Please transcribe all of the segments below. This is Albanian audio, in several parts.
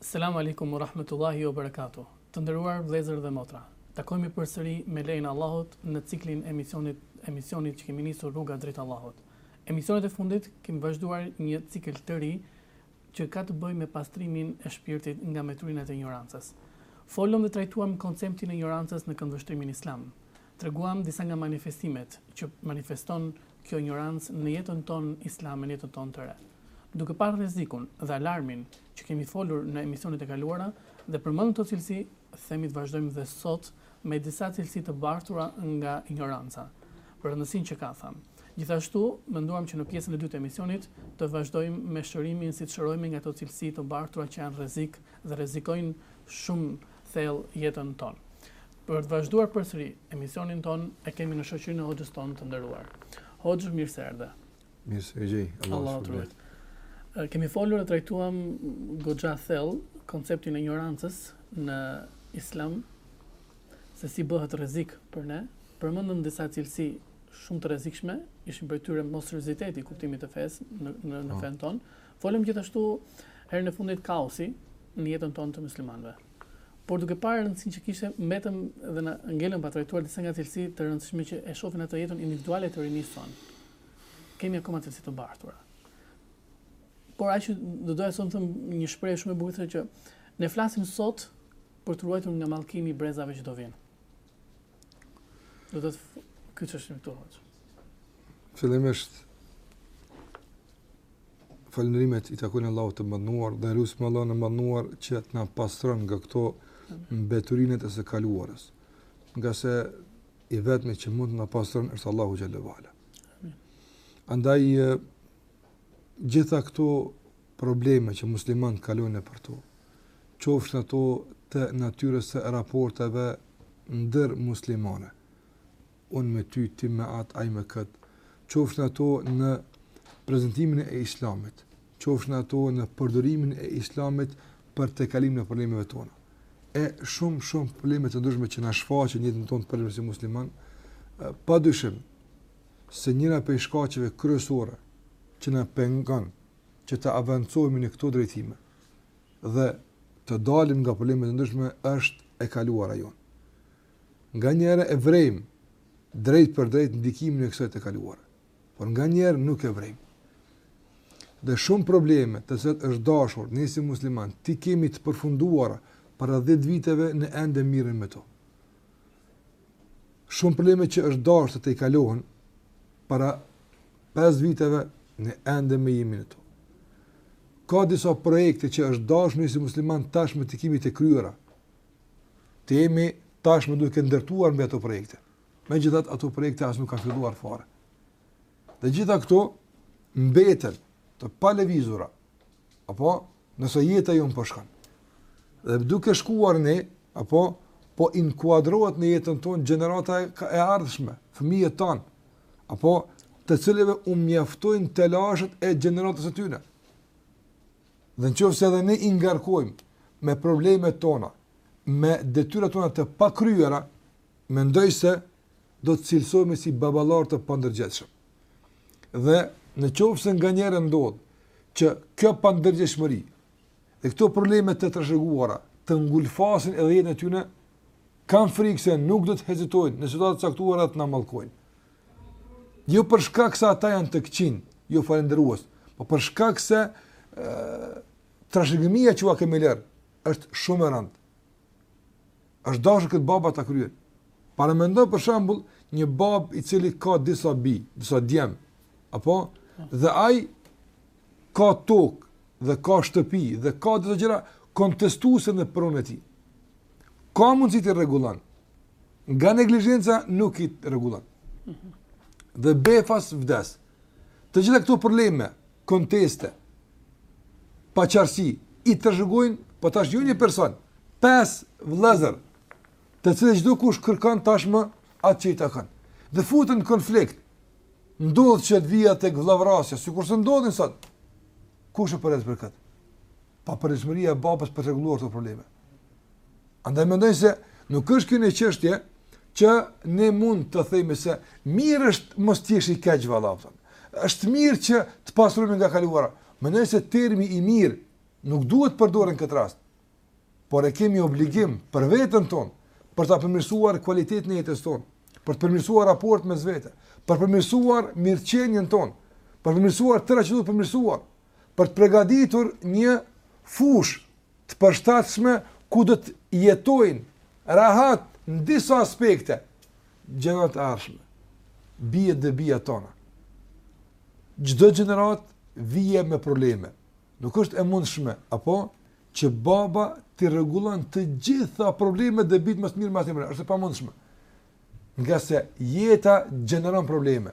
Selamu Alejkum wa Rahmetullahi wa Barakatuh. Të nderuar vëllezër dhe motra, takohemi përsëri me lejen e Allahut në ciklin e emisionit emisionit që kemi nisur Rruga drejt Allahut. Emisionet e fundit kemi vazhduar një cikël të ri që ka të bëjë me pastrimin e shpirtit nga mbeturinat e injorancës. Folëm dhe trajtuam konceptin e injorancës në këndvështrimin islam. Treguam disa nga manifestimet që manifeston kjo injorancë në jetën tonë islame, në jetën tonë të re. Duke parë rrezikun dhe alarmin që kemi folur në emisionet e kaluara dhe përmend këto cilësi, themi të vazhdojmë dhe sot me disa cilësi të bartura nga injoranca, për rëndësinë që ka, thamë. Gjithashtu, menduam që në pjesën e dytë të emisionit të vazhdojmë me shërimin si të shërohemi nga këto cilësi të bartura që janë rrezik dhe rrezikojnë shumë thellë jetën tonë. Për të vazhduar përsëri emisionin tonë e kemi në shoqërinë e Hoxhës tonë të nderuar. Hoxhë, mirë se erdhe. Mirë se ju gjej. Allahu të ruajt. Kemi folur e trajtuam goxha thellë konceptin e injorancës në Islam se si bëhet rrezik për ne. Përmendëm disa cilësi shumë të rrezikshme, ishin prej tyre mosserioziteti i kuptimit të fesë në në, në po. fenë tonë. Folëm gjithashtu herën e fundit kaosi në jetën tonë të muslimanëve. Por duke parë rëndësinë që kishte, mbetëm dhe na ngelëm pa trajtuar disa nga cilësitë e rëndësishme që e shohim në jetën individuale të rinisë sonë. Kemi akoma cilësi të bartura. Por ajo që do doja të them një shprehje shumë e bukur thotë që ne flasim sot për të ruajtur nga mallkimi i brezave që do vinë. Do të të kyçeshim, hoxhë. Fillimisht, falënderimet i takojnë Allahut të madhëruar dhe lusim Allahun e madhëruar që të na pastron nga këto mbeturinet e së kaluarës. Ngase i vetmi që mund të na pastron është Allahu xhel-le ue ala. Andaj gjitha këto probleme që muslimanët kalojnë nëpër to, qofshin ato të natyrës së raporteve ndërmuslimane, unë me ty, ti me atë, ai me këtë, qofshin ato në prezantimin e Islamit, qofshin ato në përdorimin e Islamit për tejkalimin e problemeve tona. E shumë shumë probleme të ndryshme që na shfaqen në jetën tonë si muslimanë, pa dyshim se njëra prej shkaqeve kryesore që na pengon që të avancohemi në këto drejtime dhe të dalim nga probleme të ndryshme është e kaluara jonë. Nganjëherë e vërejmë drejtpërdrejt ndikimin e kësaj të kaluare, por nganjëherë nuk e vërejmë. Dhe shumë probleme të cilat është dashur ne si muslimanë t'i kemi të përfunduara para 10 viteve ne ende mirremi me to. Shumë probleme që është dashur të tejkalohen para 5 viteve ne ende jemi në to. Ka disa projekte që është dashur ne si muslimanë tashmë t'i kemi të kryera. Të jemi tashmë duke ndërtuar mbi ato projekte. Megjithatë ato projekte as nuk kanë filluar fare. Dhe gjithë këto mbeten të palëvizura, apo Nëse jeta jonë po shkon. Dhe duke shkuar ne, apo po inkuadrohet në jetën tonë gjenerata e ardhshme, fëmijët tanë, apo të cilëve u mjaftojnë telashet e gjeneratës e tyne. Dhe në qoftë se edhe ne i ngarkojmë me problemet tona, me detyrat tona të pakryera, mendoj se do të cilësohemi si baballarë të pandërgjegjshëm. Dhe në qoftë se nganjëherë ndodh që kjo pandërgjegjshmëri dhe këto probleme të trashëguara të ngulfasin edhe jetën e tyne, kam frikë se nuk do të hezitojnë në situata të caktuara të na mallkojnë. Jo për shkak se ata janë të këqinj, jo falënderues, po për shkak se ë trashëgimia që ua kemi lënë është shumë e rëndë. Është dashur këtë baba ta kryejë. Paramendo për shembull një babë i cili ka disa bij, disa djem, apo dhe ai ka tokë dhe ka shtëpi dhe ka disa gjëra kontestuese në pronën e tij. Ka mundësi t'i rregullon. Nga neglizhenca nuk i rregullon. Dhe befas vdes. Të gjitha këto probleme konteste, paqarësi, i trashëgojnë, po tash jo një person, pesë vëllezër, të cilët çdokush kërkon tashmë atë që i takon. Dhe futen në konflikt, ndodh që të vijë tek vëllavrasja, sikurse ndodhin sot, kush është përgjegjës për këtë? Papërgjegjshmëria e babës për të rregulluar këto probleme. Andaj mendoj se nuk është kjo një çështje që ne mund të themi se mirë është mos të jesh i keq valla. Është mirë që të pastrohemi nga e kaluara. Mendoj se termi i mirë nuk duhet përdorur në këtë rast. Por e kemi obligim për veten tonë për ta përmirësuar kualitetin e jetës tonë, për të përmirësuar raportet mes vete, për të përmirësuar mirëqenien tonë, për të përmirësuar tërë atë që duhet përmirësuar, për të përgatitur një fushë të përshtatshme ku do të jetojnë rahat në disa aspekte gjeneratat e ardhshme, bijtë dhe bijat tona. Çdo gjeneratë vjen me probleme. Nuk është e mundshme, apo, që baba t'i rregullon të gjitha problemet dhe bijtë më të mirë më të mirë. është e pamundshme. Ngase jeta gjeneron probleme.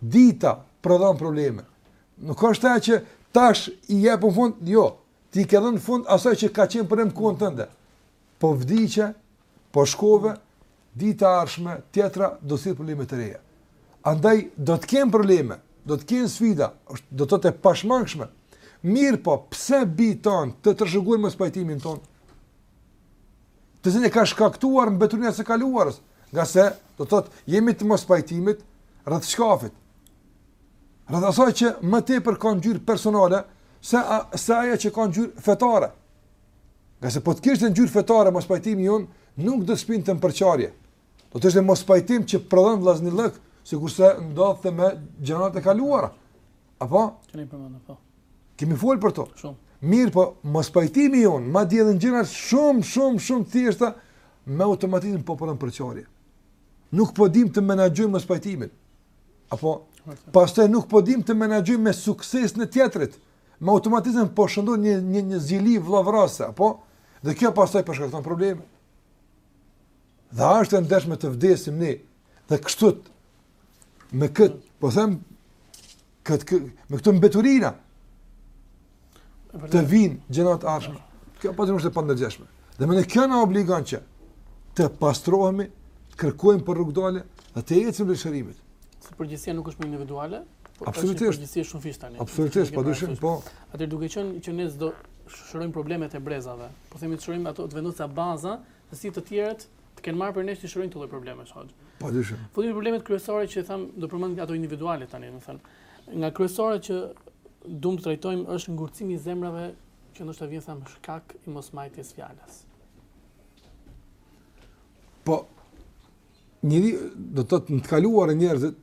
Dita prodhon probleme. Nuk është ajo që tash i jep një fund, jo, Ti i ke dhënë fund asaj që ka qenë problem në kohën tënde. Po vdiqe, po shkove, dita e ardhshme tjetra do t'sjell probleme të reja. Andaj do të kem probleme, do të kem sfida, është do të thotë e pashmangshme. Mirëpo, pse bijtë tanë të trashëgojnë mospajtimin ton? Të cilin e ka shkaktuar mbeturina e së kaluarës, ngase do të thotë jemi të mospajtimit rreth çkafit. Rreth asaj që më tepër ka ngjyrë personale se a, se ajo që ka ngjyrë fetare. Ngase po të kishte ngjyrë fetare mospajtimi jon, nuk do të shpinte në përçarje. Do të ishte mospajtim që prodhon vllaznillëk, sikurse ndodhte me gjërat e kaluara. Apo? Kemi përmendur po. Kemi fol për to. Shumë. Mirëpo, mospajtimi jon, madje edhe gjëra shumë shumë shumë të thjeshta me automatizëm po prodhon përçarje. Nuk po dim të menaxhojmë mospajtimin. Apo, pastaj nuk po dim të menaxhojmë me suksesin e tjetrit, me automatizëm po shndërron një, një, një zili vëllavrasëse, apo, dhe kjo pastaj po shkakton probleme. Dhe a është e ndershme të vdesim ne, dhe kështu, me këtë, po them, këtë, këtë, me këtë mbeturina, të vinë gjeneratat e ardhshme. Kjo pra tani është e pandërgjegjshme. Domethënë kjo na obligon që të pastrohemi, të kërkojmë për rrugëdalje dhe të ecim drejt shërimit. Se përgjegjësia nuk është më individuale, por është përgjegjësia shumëfish tani. Absolutisht, pa dyshim, po. Atëherë duke qënë që ne s'do shërojmë problemet e brezave, po themi të shërojmë ato të vendosim disa baza, dhe si të tjerët të kenë marrë prej nesh të shërojnë edhe problemet, sot. Pa dyshim. Po tani problemet kryesore që thamë, do përmend ato individuale tani, domethënë. Nga kryesore që duam të trajtojmë është ngurtësimi i zemrave që ndoshta vjen thamë shkak i mosmajtjes fjalës. Po njëri do të thotë në të kaluarën njerëzit,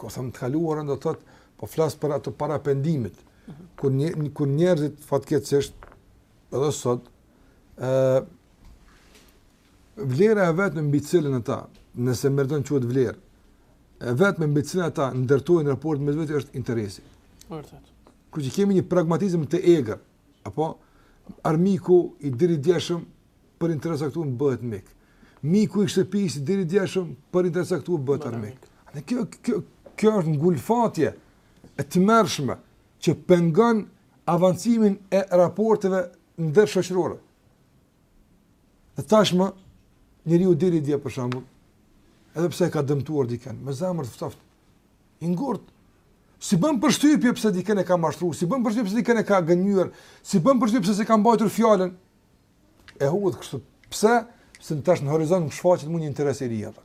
kur them në të kaluarën do të thotë po flas për ato para pendimit, kur një, kur njerëzit fatkeqësisht edhe sot ë Vlera e vetme mbi të cilën ata, nëse meriton të quhet vlerë, e vetme mbi të cilën ata ndërtojnë raport mes vete është interesi. Vërtet. Kështu që kemi një pragmatizëm të egër, apo armiku i deridjeshëm për interes aktual bëhet mik. Miku i shtëpis i deridjeshëm për interes aktual bëhet armik. Dhe kjo, kjo, kjo është ngulfatje e tmerrshme që pengon avancimin e raporteve ndërshoqërore. Dhe tashmë njeriu deri dje për shembull, edhe pse e ka dëmtuar dikën, me zemër të ftoft, i ngurt, s'i bën përshtypje pse dikën e ka mashtruar, s'i bën përshtypje pse dikën e ka gënjyer, s'i bën përshtypje pse s'e ka mbajtur fjalën. E hudh kështu. Pse? Sepse tash në horizont shfaqet mund një interes i ri atë.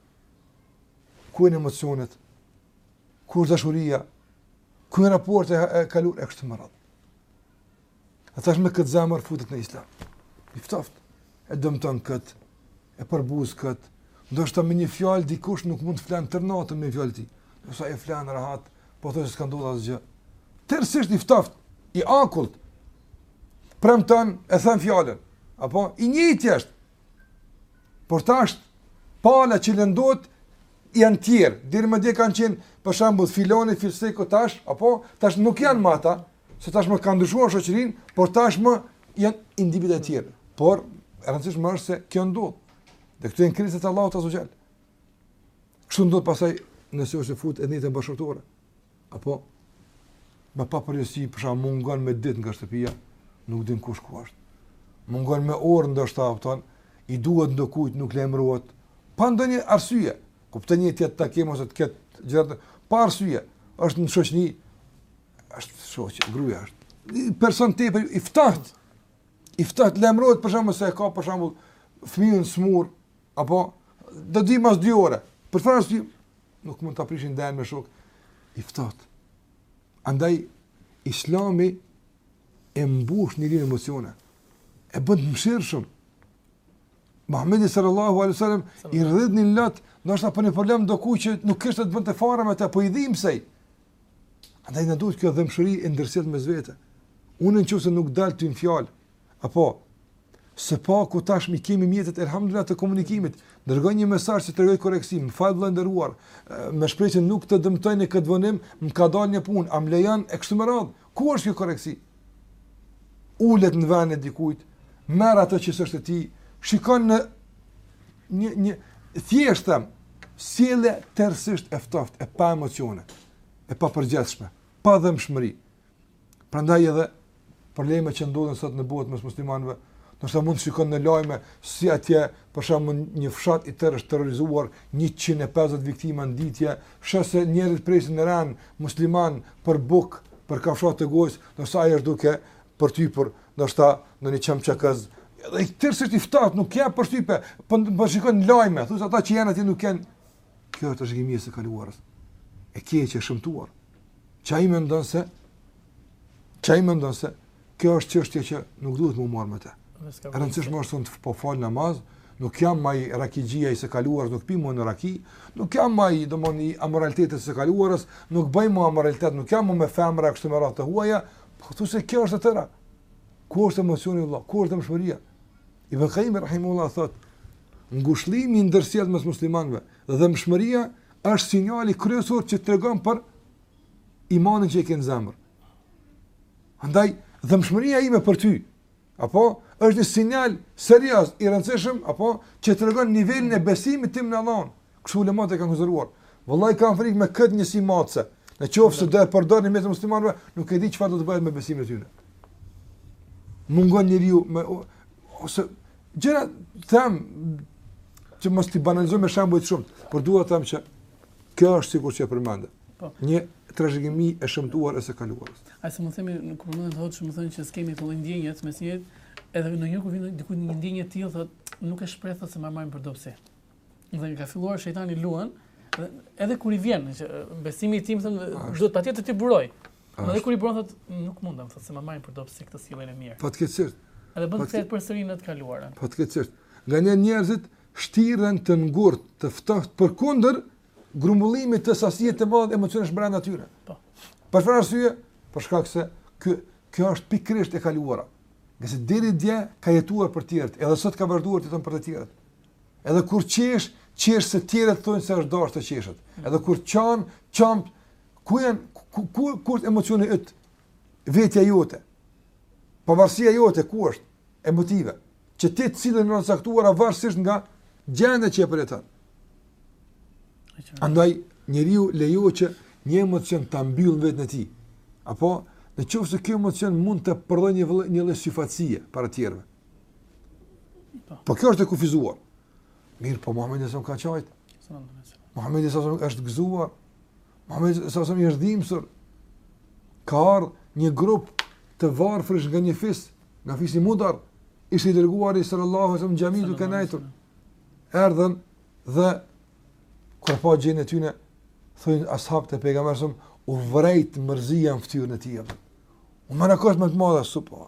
Ku janë emocionet? Ku është dashuria? Ku janë raportet e kaluara e kështu me radhë? Dhe tash me këtë zemër futet në islam. I ftoft, e dëmton kët, e përbuz kët. Ndoshta me një fjalë dikush nuk mund të flen tërë natën me fjalën e tij. Ndërsa ai flen rahat, po thotë s'ka ndodhur asgjë. Tërësisht i ftoft, i akullt. Premton, e then fjalën. Apo i njëjti është. Por tash pala që lëndohet janë tjerë. Deri më dje kanë qenë për shembull filani, fisteku tash, apo tash nuk janë më ata, se tashmë ka ndryshuar shoqërinë, por tashmë janë individë të tjerë. Por e rëndësishme është se kjo ndodh. Dhe këtu janë krizat e Allahut azze ve xhel. Kështu ndodh pasaj nëse është fut edhe te bashkëshortë. Apo me pa përgjegjësi, për shembull mungon me ditë nga shtëpia, nuk din kush ku është. Mungon me orë ndoshta, i duhet ndokujt, nuk lajmërohet, pa ndonjë arsye, ku pëtë një të jetë takim, ose të ketë gjithë, pa arsye, është në shoqni, Është shoqë, gruja është. Person tepër i ftohtë. I ftohtë lajmërohet për shembull se e ka për shembull fëmijën smurë apo do t'vij mas 2 orë. Për çfarë se nuk mund ta prish ndejën me shokë i ftohtë. Andaj Islami e mbush njerin emocione, e bën të mëshirshëm. Muhammedi sallallahu alaihi wasallam i rridhnin lot, ndoshta për një problem diku që nuk kishte të bënte fare me të, po i dhimsej. Andaj na duhet kjo dhëmshëri e ndërsjellë mes vete. Unë në qoftë se nuk të dal ty në fjalë, apo së paku tashmë i kemi mjetet elhamdulilah të komunikimit, dërgoj një mesazh që tregoj korrektësi, më fal vëlla i nderuar, me shpresë që nuk të dëmtoj në këtë vonim, më ka dalë një punë, a më lejon e kështu me radhë. Ku është kjo korrektësi? Ulet në vend të dikujt, merr atë që s'është e tij, shikon në një një thjesht them sjellje tërësisht e ftoft, e pa emocione, e papërgjegjshme, pa dhembshmëri. Prandaj edhe problemet që ndodhin sot në botë mes muslimanëve Ndoshta mund të shikon në lajme si atje për shembull një fshat i tërë është terrorizuar, 150 viktima në ditë, sheh se njerëzit presin në rend muslimanë për bukë, për kafshatë të gojës, ndërsa ai është duke përtypur ndoshta ndonjë çamçakëz. Dhe i tërë është i ftohtë, duke përtypur, po po shikon lajme, thotë ata që janë atje nuk kanë Kjo është trashëgimi e së kaluarës. E keqe, e shëmtuar. Që ai mendon se që ai mendon se kjo është çështje që nuk duhet me u marrë me të. E rëndësishme është të po fal namaz, nuk jam më ai rakixhia i së kaluarës, nuk pi më raki, nuk jam më ai domethënë i amoralitetit të së kaluarës, nuk bëj më amoralitet, nuk jam më me femra kështu me radhë të huaja, po thotë se kjo është e tëra. Ku është emocioni vëlla? Ku është dhembshmëria? Ibn Qayyim rahimullah thot, ngushllimi i ndërsjellë mes muslimanëve dhe dhemshmëria është sinjali kryesor që tregon për imanin që e ke në zemër. Andaj dhemshmëria ime për ty, apo është një sinjal serioz i rëndësishëm, apo që tregon nivelin e besimit tim në Allahun, Kështu ulemat e kanë konsideruar. Vallahi kam frikë me këtë njësi matëse. Në qoftë se do e përdorim mes muslimanëve, nuk e di çfarë do të bëhet me besimin e tyre. Mungon njeriu me ose gjëra them që mos t'i banalizoj me shembuj të shumtë, por dua të them që kjo është sikur që e përmendë. Po. Një trashëgimi e shëmtuar e së kaluarës. Ai se me thënë në kuptimin thotë, më thonë që s'kemi atë lloj ndjenje mes neve, edhe në një kuvend diku një ndjenjë të tillë thotë nuk e shpreh thotë se më marrin për dobësi. Dhe ka filluar shejtani luan, edhe kur i vjen, që besimi tim thonë, duhet patjetër të buroj. Ashtë. Edhe kur i buron thotë, nuk mundem, thotë se më marrin për dobësi këtë sjellën e mirë. Fatkeqësisht. Edhe bën kthehet përsëri në të kaluarën. Fatkeqësisht. Nganjëherë njerëzit shtiren të ngurt, të ftohtë përkundër grumbullimit të sasisë së madhe emocionesh brenda tyre. Po. Për çfarë arsye? Për shkak se ky kjo është pikërisht e kaluara. Nëse deri dje ka jetuar për të tjerët, edhe sot ka vazhduar të jetojë për të tjerët. Edhe kur qesh, qesh se të tjerët thonë se është dashur të qeshësh. Mm. Edhe kur qan, qan ku janë ku ku ku është emocioni yt? Vetja jote. Pavarësia jote ku është? Emotive. Që ti të cilën në caktuar varësisht nga gjendja që e përjeton. Andaj njeriu lejon që një emocion ta mbyll vetën e tij. Apo në qoftë se ky emocion mund të prodhojë një një lloj situate para të tjerëve. Po. po kjo është e kufizuar. Mirë, po Muhamedi sallallahu alaihi wasallam ka qajt? Muhamedi sallallahu alaihi wasallam është gëzuar? Muhamedi sallallahu alaihi wasallam është dhimbsur? Ka ardhur një grup të varfërish nga një fis, nga fisi Mudar, ishte i dërguari sallallahu alaihi wasallam në xhami duke nejtur. Erdhën dhe kur pa gjendjen e tyne, thonë ashabët e pejgamberit, u vrejt mërzia në fytyrën e tij. U marakosh më të madhe supo.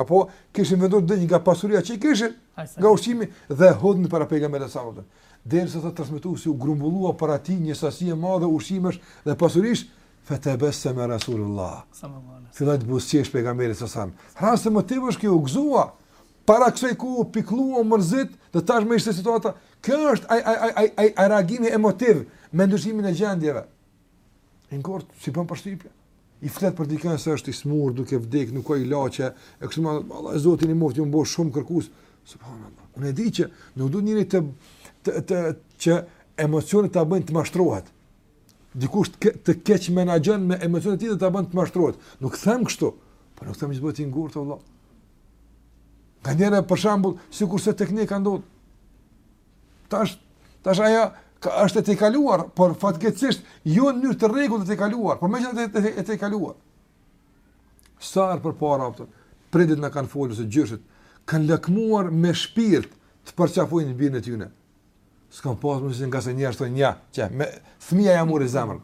Apo kishin vendosur diç nga pasuria që i kishin nga ushqimi dhe hodhën para pejgamberit sallallahu alajhi wasallam. Derisa thotë transmetuesi u grumbullua para tij një sasi e madhe ushqimesh dhe pasurish, fa tabassama rasulullah sallallahu alajhi wasallam. Filloi të buzëqesh pejgamberi sallallahu alajhi wasallam. Rast emotiv është që u gëzua para kësaj u pikllua u mërzit dhe tash më ishte situata. Kjo është ai ai ai ai ai reagimi emotiv me ndryshimin e gjendjeve. I ngurtë, s'i bën përshtypje. I flet për dikën se është i smur, duke vdek, nuk ka ilaçe, e kështu me radhë, Allah e Zoti i ndihmoftë, u bë shumë kërkues. Subhanallahu. Unë e di që nuk do njeriu të të të që emocionet ta bëjnë të mashtrohet. Dikush të, të keq menaxhon me emocionet e tij dhe ta bën të mashtrohet. Nuk them kështu, por nuk them që të bëhet i ngurtë vëlla. Nganjëherë për shembull, sikurse te ne ka ndodh. Tash, tash ajo ka, është e tejkaluar, por fatkeqësisht, jo në mënyrë të rregullt e tejkaluar, por megjithatë e tejkaluar. Sa përpara, apëton, prindit na kanë folur se gjyshit, kanë lakmuar me shpirt të përqafojnë birin e tyre. S'kanë pasë mundësi se njerëzit thonë ja, që me fëmija ia mori zemrën.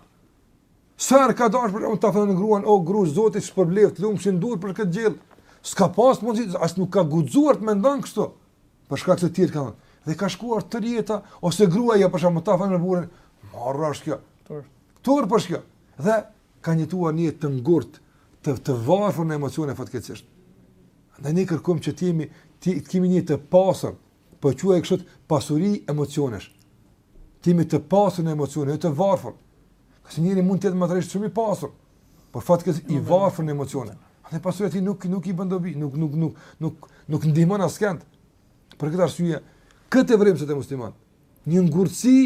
Sa e ka dashë për t'i thënë gruas, o gru, Zoti të shpërbleftë, të lumshin duart për këtë gjellë. S'ka pasë mundësi as nuk ka guxuar të mendon kështu. Për shkak të tjerë kanë. Dhe ka shkuar tërë jeta ose gruaja për shembull ta falënderon burrin, marre është kjo. Turp. Turp është kjo. Dhe kanë jetuar një jetë të ngurtë, të të varfër në emocione fatkeqësisht. Andaj ne kërkojmë që të jemi të kemi një jetë të pasur, po quaj kështu pasuri emocionesh. Të jemi të pasur në emocione, jo të varfër. Se njeriu mund të jetë materialisht shumë i pasur, por fatkeqësisht i varfër në emocione. Andaj pasuria e tij nuk, nuk i bën dobi, nuk, nuk, nuk, nuk, nuk ndihmon askënd. Për këtë arsye, këtë e vërejmë sot te muslimanët. Një ngurtësi,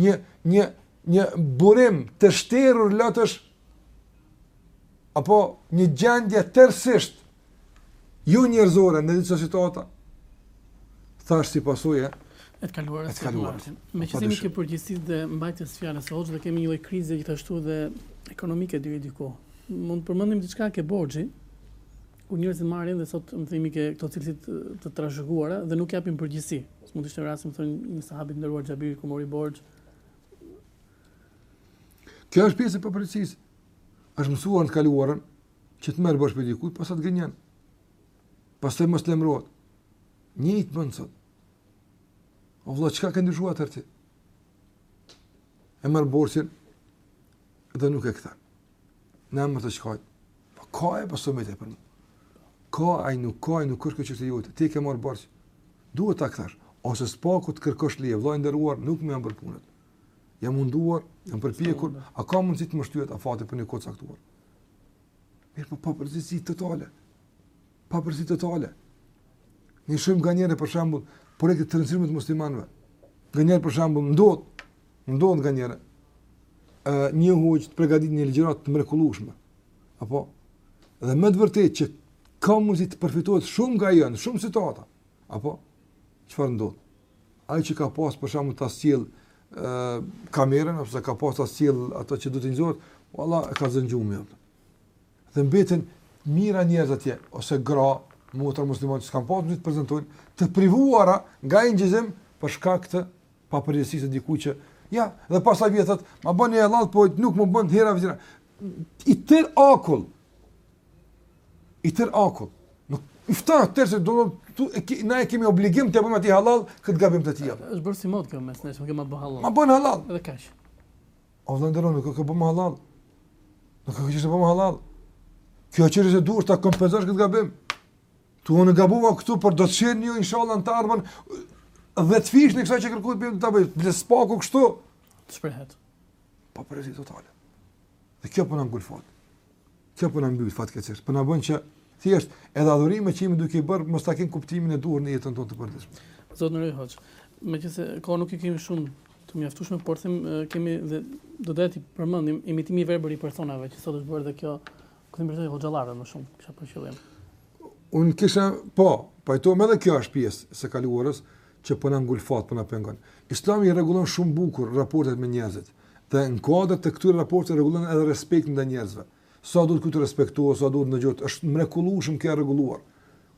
një, një, një burim të shterur lotësh, apo një gjendje tërësisht, jo njerëzore në disa situata thashë si pasojë e të kaluarës. E të kaluarës. Meqë jemi te përgjegjësia dhe mbajtja e fjalës hoxhë dhe kemi një lloj krize gjithashtu dhe ekonomike diku diku. Mund të përmendim diçka ke borxhi, ku njerëzit marrin dhe sot me themi që këto cilësi të trashëguara dhe nuk japin përgjegjësi. Se mund të ishte rasti me thënë një sahabit nderuar Xhabiri, ku mori borxh. Kjo është pjesë e përgjegjësisë. është mësuar në të kaluarën, që të merr borxh prej dikujt, pastaj të gënjen. Pastaj mos lajmërohet. Njëjtë bën sot. O vëlla, çka ka ndryshuar te ti? E merr borxhin dhe nuk e kthen. Në emër të çkaj. Po ka e pas më tepër se mua. Ka ai nuk ka, ai nuk është çështje jote. Ti ke marr borxh. Duhet ta kthesh ose së paku të kërkosh leje, vëllai nderuar, nuk më janë bërë punët. Jam munduar, jam përpjekur, a ka mundësi të më shtyhet afati për një kohë të caktuar? Mirëpo papërgjegjësi totale. Papërgjegjësi totale. Ne shohim nganjëherë për shembull, për e këtë të rëndësishme të muslimanëve. Nganjëherë për shembull, ndodh, ndodh nganjëherë. Një hoxhë të përgatit një ligjëratë të mrekullueshme. Apo? Dhe me të vërtetë që ka mundësi të përfitohet shumë nga ajo në, shumë situata. Apo? Çfarë ndodh? Ai që ka pasë për shembull ta sjell, kamerën, apo se ka pas të cilë ato që du të njëzorët, o Allah e ka zënë gjumi. Dhe mbetën mira njerëz atje, ose gra, motra muslimane, që s'kanë pas mundësi të prezentojnë, të privuara nga incizimi për shkak të papërgjegjësisë së dikujt që, ja, dhe pastaj vjen, ma bën hallall, po nuk më bënë të hera vëzira. I tërë akull, I tërë akull. Nuk i fton atë tërë, do të thotë na e kemi obligim të bëjmë hallall këtë gabim të tij. Është bërë si modë kjo mes nesh, ma bën hallall. Ma bën hallall. Edhe kaq. O vëllai i nderuar, nuk e ke bëmë hallall. Nuk e ke çështje bëmë hallall. Kjo çështje duhet ta kompenzosh këtë gabim. Tu unë gabova këtu por do të shihni ju inshallah në të ardhmen 10 fish i kësaj që kërkohet prej meje ta bëj. Bile së paku kështu. Të shprehet. Po për rrezik total. Dhe kjo po na ngulfat. Kjo po na mbyt fatkeqësisht. Po na bën që thjesht edhe adhurimet që jemi duke i bërë mos ta kemi kuptimin e duhur në jetën tonë të përditshme. I nderuari hoxhë. Megjithëse kohën nuk e kemi shumë të mjaftueshme, por them kemi dhe doja ta përmendim imitimi i verbër i personave që sot është bërë dhe kjo ku më thonë hoxhallarë më shumë, kisha për qëllim. Unë kisha po, pajtohem edhe kjo është pjesë e së kaluarës që po na ngulfat, po na pengon. Islami i rregullon shumë bukur raportet me njerëzit. Dhe në kuadër të këtyre raporteve rregullon edhe respektin ndaj njerëzve. Sa duhet ky të respektohet, sa duhet të ndëgjohet, është mrekullueshëm kjo e rregulluar.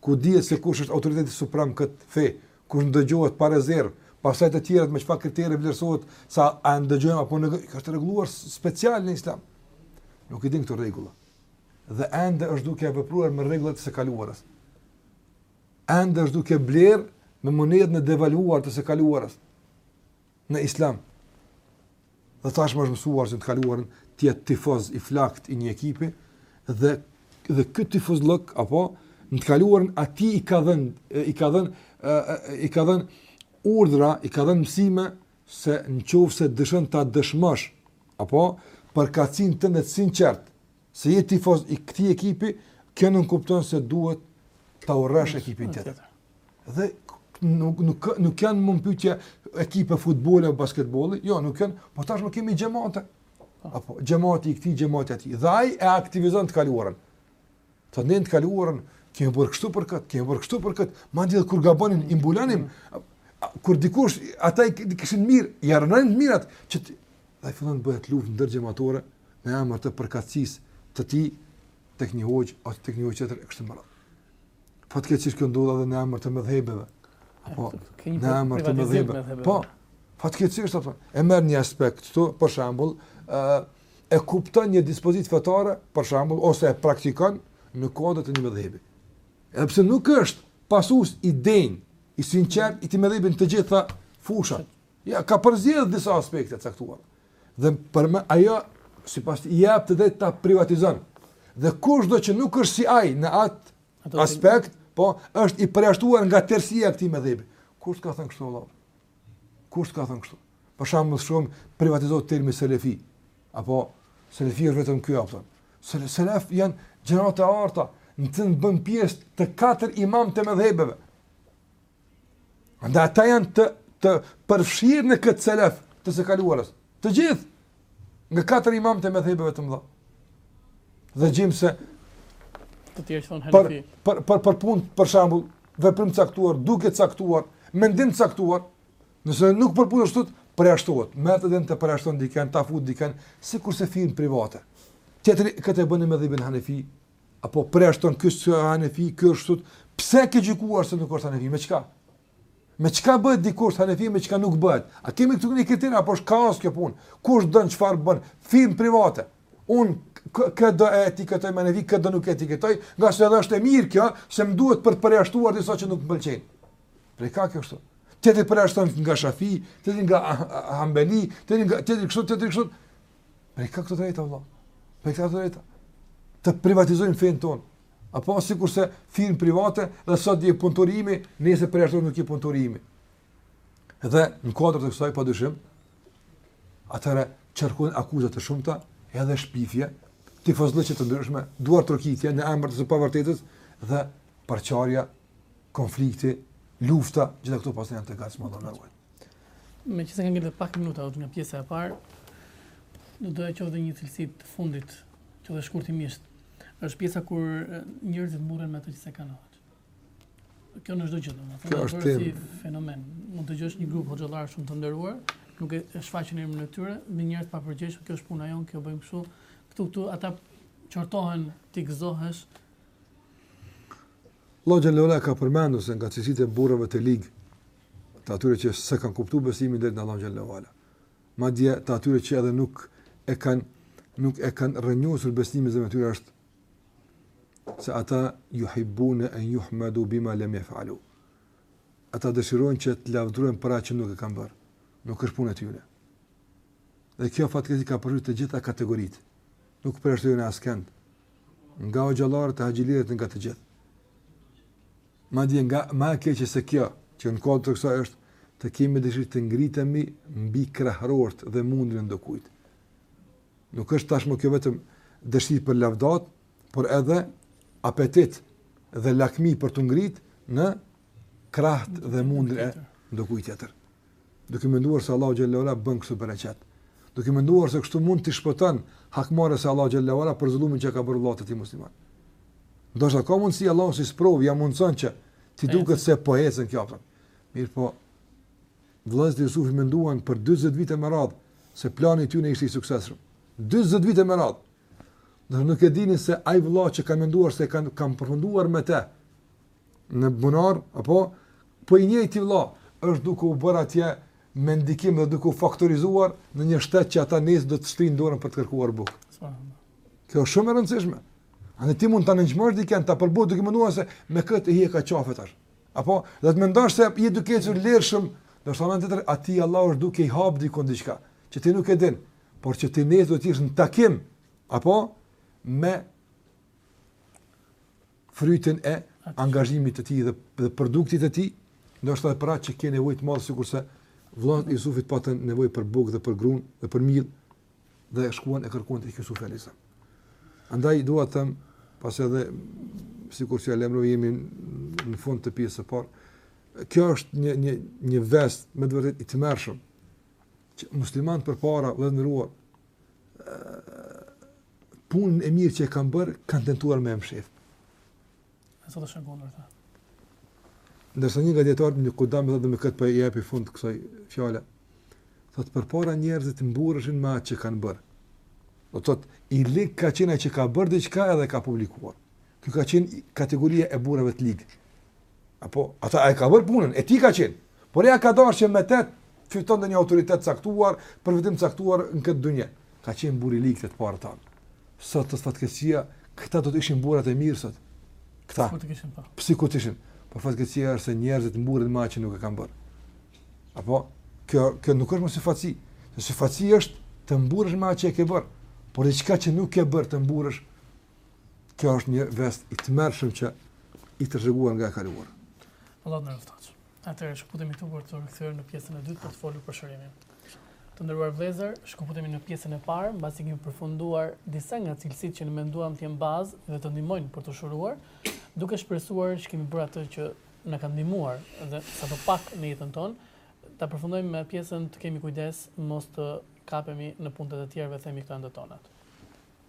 Ku dihet se kush është autoriteti suprem në këtë fe, kush ndëgjohet pa rezervë, pastaj të tjerët me çfarë kriteri vlerësohet se a e ndëgjojmë apo nuk, kjo është rregulluar special në Islam. Nuk i din këto rregulla. Dhe ende është duke vepruar me rregullat e së kaluarës. Ende është duke blerë me monedhën e devaluar të së kaluarës. në Islam. Dhe tashmë është mësuar që në të kaluarën të jetë tifoz i flaktë i një ekipi dhe dhe ky tifozllëk apo në të kaluarën atij i ka dhën i ka dhën i ka dhën urdhra, i ka dhën mësime se nëse dëshon ta dëshmosh apo përkatësinë tënde të sinqertë Se je tifoz i këtij ekipi, kjo nënkupton se duhet ta urresh ekipin tjetër. Dhe nuk nuk nuk janë në pyetje ekipe futbolli apo basketbolli, jo, nuk janë, po tashmë kemi xhemate. Apo xhemati i këtij, xhemati i atij. Dhe ai e aktivizon të kaluarën. Edhe në të kaluarën, kemi bërë kështu për kët, kemi bërë kështu për kët. Madje kur gabonin i mbulonim, kur dikush ata i kishin mirë, i arrënin mirat që dhe fillon të bëhet luftë ndërxhematore në emër të përkatësisë të tij tek një hoxhë ose tek një hoxhë tjetër e kështu me radhë. Fatkeqësisht kjo ndodh edhe në emër të medhhebeve. Apo në emër të medhhebeve. Po. Fatkeqësisht apo e merr një aspekt këtu, për shembull, ë e kupton një dispozitë fetare, për shembull, ose e praktikon në kuadër të një medhhebi. Edhe pse nuk është pasues i denjë, i sinqertë, i atij medhhebi në të gjitha fushat, I ka përzgjedhë disa aspekte të caktuara. Dhe për më ajo sipas i jap të drejtë ta privatizon. Dhe kushdo që nuk është si ai në atë aspekt, po është i përjashtuar nga tërësia e këtij medhhebi. Kush ka thënë kështu vallë? Kush ka thënë kështu? Për shembull shumë privatizohet termi selefi. Apo selefi është vetëm ky apo? Selef janë gjeneratat e arta, në të bëjnë pjesë të katër imamët e medhhebeve. Andaj ata janë të, të përfshirë në këtë selef të së kaluarës. Të gjithë, nga katër imamët e medhhebeve të mëdha. Dhe gjithsesi, të tjerë që thonë hanefi. Për, për, për, për punë, për shembull, veprim të caktuar, dukje të caktuar, mendim të caktuar, nëse nuk përputhesh ti, përjashtohet. Merr të drejtën të përjashton dikënd, ta fut dikënd, sikurse firmë private. Tjetri, këtë e bën me medhhebin Hanefi, Apo përjashton ky s'është hanefi, ky është kështu. Pse ke gjykuar se nuk është hanefi? Me çka? Me çka bëhet dikush hanefi, me çka nuk bëhet? A kemi këtu një kriter apo është kaos kjo punë? Kush don çfarë bën? Firmë private. Unë kë dua e etiketoj me hanefi, kë dua nuk e etiketoj, ngase edhe është e mirë kjo, se më duhet për të përjashtuar disa që nuk më pëlqejnë. Prej ka kjo kështu. Tjetri përjashton nga Shafi, tjetri nga Hambeli, tjetri nga tjetri kështu, tjetri kështu. Prej ka kjo e drejta, vallë? Prej ka kjo e drejta? Të privatizojmë fenë tonë. Apo sikurse firmë private dhe sot je punëtor imi, nesër përjashtë nuk je punëtor imi. Dhe në kuadër të kësaj, pa dyshim, atëherë qarkullojnë akuza të shumta, edhe shpifje, tifozllëqe të ndryshme, duartrokitje në emër të së pavërtetës dhe përçarja, konflikti, lufta, gjitha këto pasoja të që më dhënë Meqë na kanë ngelë pak minuta dhe nga pjesa e parë, do doja që dhe një cilësi të fundit, që dhe shkurtimisht, është pjesa kur njerëzit mburren me atë që s'e kanë hak. Kjo në çdo gjë, në fund është si fenomen. Mund të gjesh një grup hoxhallarë shumë të nderuar, nuk e shfaqin emrin e tyre, me njerëz pa përtesë, kjo është puna jonë, kjo bëjmë kështu, këtu këtu ata qortohen t'i gëzohesh. Allahu xhele ue ala ka përmendur se nga cilësitë e burrave të ligë, të atyre që s'e kanë kuptuar besimin drejt në Allahu xhele ue ala. Madje të atyre që edhe nuk e kanë nuk e kanë rrënjosur besimin e tyre është se ata juhibbune en juhmedu bima lem jef'alu. Ata dëshirojnë që të lavdërohen për atë që nuk e kanë bërë. Nuk është punë e tyre. Dhe kjo fatkeqësi ka përfshirë të gjitha kategoritë. Nuk përjashtojmë askënd. Nga hoxhallarët e haxhilerët nga të gjithë. Madje edhe më e keqe se kjo, që në kuadër të kësaj është të kemi dëshirë të ngritemi mbi krahërorët dhe mundin e ndokujt. Nuk është tashmë kjo vetëm dëshirë për lavdata, por edhe apetit dhe lakmi për t'u ngritë në krahët dhe mundin e ndokujt tjetër. duke menduar se Allahu xhelle ve ala bën kështu bereqet, duke menduar se kështu mund t'i shpëton hakmarrjes së Allahut xhelle ve ala për zullumin që ka bërë vëllait të tij musliman. Do thotë ka mundësi Allahu si sprovë ia mundëson që t'i duket se po ecën kjo apo. Mirëpo vëllezërit e Jusufit menduan për 40 vite me radhë se plani i tyre ishte i suksesshëm. 40 vite me radhë. Dhe nuk e dinin se ai vëlla që kanë menduar se kanë kanë përfunduar me të në bunar, apo, po i njëjti vla, është duke u bërë atje me ndikim dhe duke u faktorizuar në një shtet që ata nesër do të shtrijnë dorën për të kërkuar bukë. Kjo është shumë e rëndësishme. Andaj ti mund ta nënçmosh dikënd, ta përbuzësh duke menduar se me këtë e hjeke qafe tash. Apo, dhe të mendosh se je duke ecur lirshëm, dhe në anën tjetër, atij Allahu është duke i hapë dikund diçka, që ti nuk e din, por që ti nesër do të jesh në takim, apo, me frytin e angazhimit të tij dhe dhe produktit të tij, ndoshta edhe për atë që ke nevojë të madhe sikurse vëllezërit e Jusufit patën nevojë për bukë dhe për grun dhe për miell dhe e shkuan e kërkuan tek Jusufi alejhi selam. Andaj dua të them pasi edhe sikur që lajmëroi jemi në fund të pjesës së parë. Kjo është një një një ves me të vërtetë i tmerrshëm që muslimanët përpara vëlla i nderuar punën e mirë që e kanë bërë, kanë tentuar me e mshefë. E sot është e kundërta. Ndërsa një nga dijetarët Ibn Kudame dhe dhe me këtë po i jepi fund kësoj fjale, thotë përpara njerëzit mburreshin me atë që kanë bërë. Do thotë, i lig ka qenë ai që ka bërë diçka edhe ka publikuar. Ky ka qenë kategoria e burrave të ligë. Apo, ata e ka bërë punën, e tij ka qenë. Por ai ka dashur që me të të fiton ndonjë autoritet të caktuar, përfitim të caktuar në këtë dynja. Ka qenë burrë i lig te të parët tanë. Sot është fatkeqësia, këta do të ishin burrat e mirë sot. Këta. Po. Po sikur të ishin? Por fatkeqësia është se njerëzit mburren me atë që nuk e kanë bërë. Apo, kjo, kjo nuk është më syefaqësi. Syefaqësi është të mburresh me atë që e ke bërë. Por diçka që nuk e ke bërë të mburresh, Kjo është një ves i tmerrshëm që i treguar nga e kaluara. Allahu na ruajttë. Atëherë, shkëputemi këtu për t'u rikthyer në pjesën e dytë për të folur për shërimin. Të nderuar vëllezër, shkëputemi në pjesën e parë, mbasi kemi përfunduar disa nga cilësitë që ne menduam të jenë bazë dhe të ndihmojnë për t'u shëruar, duke shpresuar që kemi bërë atë që na kanë ndihmuar dhe sado pak në jetën tonë, ta përfundojmë me pjesën të kemi kujdes mos të kapemi në punët e të tjerëve themi këndët tonët.